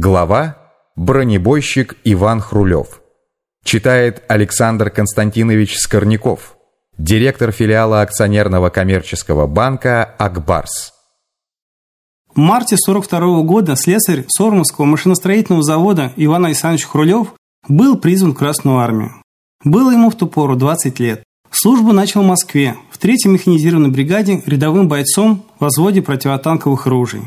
Глава «Бронебойщик Иван Хрулев». Читает Александр Константинович Скорняков, директор филиала акционерного коммерческого банка «Акбарс». В марте 42 года слесарь Сормовского машиностроительного завода Иван Александрович Хрулев был призван в Красную армию. Было ему в ту пору 20 лет. Службу начал в Москве, в 3-й механизированной бригаде рядовым бойцом в возводе противотанковых ружей.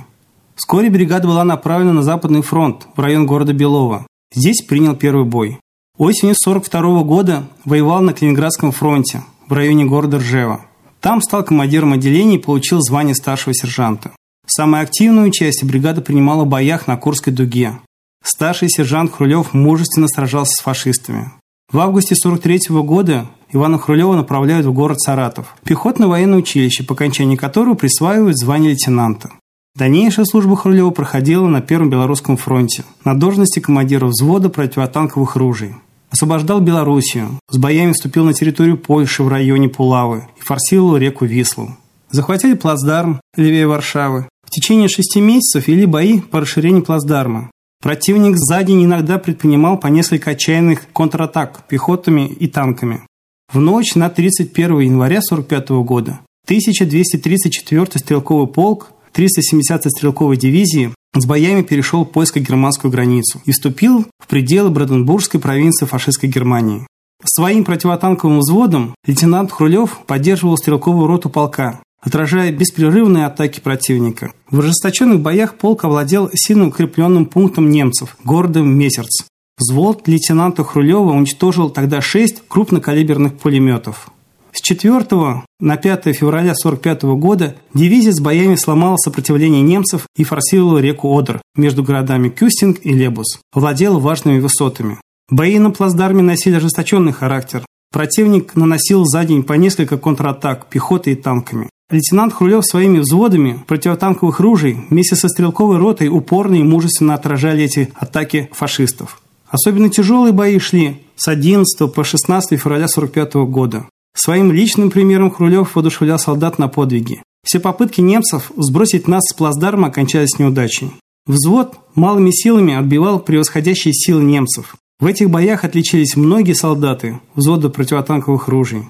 Вскоре бригада была направлена на Западный фронт, в район города Белово. Здесь принял первый бой. Осенью 42 года воевал на Калининградском фронте, в районе города Ржева. Там стал командиром отделения и получил звание старшего сержанта. Самое активное участие бригада принимала в боях на Курской дуге. Старший сержант Хрулев мужественно сражался с фашистами. В августе 43 года Ивана Хрулева направляют в город Саратов, пехотное военное училище, по окончании которого присваивают звание лейтенанта. Дальнейшая служба Хрулева проходила на Первом Белорусском фронте на должности командира взвода противотанковых ружей. Освобождал Белоруссию, с боями вступил на территорию Польши в районе Пулавы и форсировал реку Вислу. Захватили плацдарм левее Варшавы. В течение шести месяцев вели бои по расширению плацдарма. Противник за день иногда предпринимал по несколько отчаянных контратак пехотами и танками. В ночь на 31 января 1945 года 1234 стрелковый полк 370-й стрелковой дивизии с боями перешел польско-германскую границу и вступил в пределы Бранденбургской провинции фашистской Германии. Своим противотанковым взводом лейтенант Хрулев поддерживал стрелковую роту полка, отражая беспрерывные атаки противника. В ожесточенных боях полк овладел сильно укрепленным пунктом немцев – городом Мессерц. Взвод лейтенанта Хрулева уничтожил тогда шесть крупнокалиберных пулеметов. С 4 на 5 февраля 1945 года дивизия с боями сломала сопротивление немцев и форсировала реку Одер между городами Кюстинг и Лебус, владела важными высотами. Бои на плацдарме носили ожесточенный характер. Противник наносил за день по несколько контратак пехотой и танками. Лейтенант Хрулев своими взводами противотанковых ружей вместе со стрелковой ротой упорно и мужественно отражали эти атаки фашистов. Особенно тяжелые бои шли с 11 по 16 февраля 1945 года. Своим личным примером Хрулев воодушевлял солдат на подвиги. Все попытки немцев сбросить нас с плацдарма окончались неудачей. Взвод малыми силами отбивал превосходящие силы немцев. В этих боях отличились многие солдаты взвода противотанковых ружей.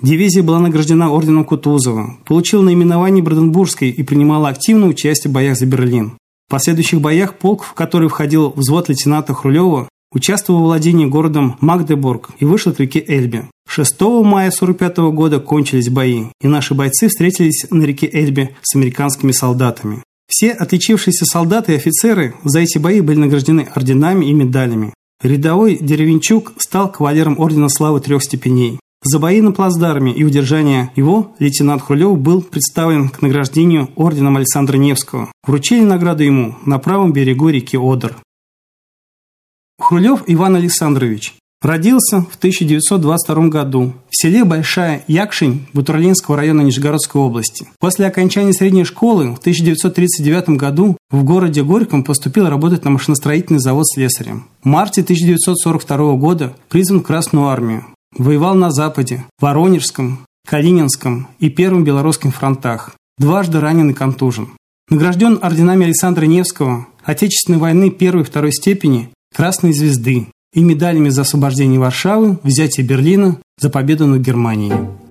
Дивизия была награждена орденом Кутузова, получила наименование Бранденбургской и принимала активное участие в боях за Берлин. В последующих боях полк, в который входил взвод лейтенанта Хрулева, участвовал в владении городом Магдебург и вышел к реке Эльбе. 6 мая 1945 года кончились бои, и наши бойцы встретились на реке Эльбе с американскими солдатами. Все отличившиеся солдаты и офицеры за эти бои были награждены орденами и медалями. Рядовой Деревенчук стал кавалером Ордена Славы трех степеней. За бои на плацдарме и удержание его лейтенант Хрулев был представлен к награждению орденом Александра Невского. Вручили награду ему на правом берегу реки Одер. Хрулев Иван Александрович родился в 1922 году в селе Большая Якшинь Бутурлинского района Нижегородской области. После окончания средней школы в 1939 году в городе Горьком поступил работать на машиностроительный завод слесарем. В марте 1942 года призван в Красную армию. Воевал на Западе, Воронежском, Калининском и Первом Белорусском фронтах. Дважды ранен и контужен. Награжден орденами Александра Невского, Отечественной войны первой и второй степени Красной Звезды и медалями за освобождение Варшавы, взятие Берлина, за победу над Германией.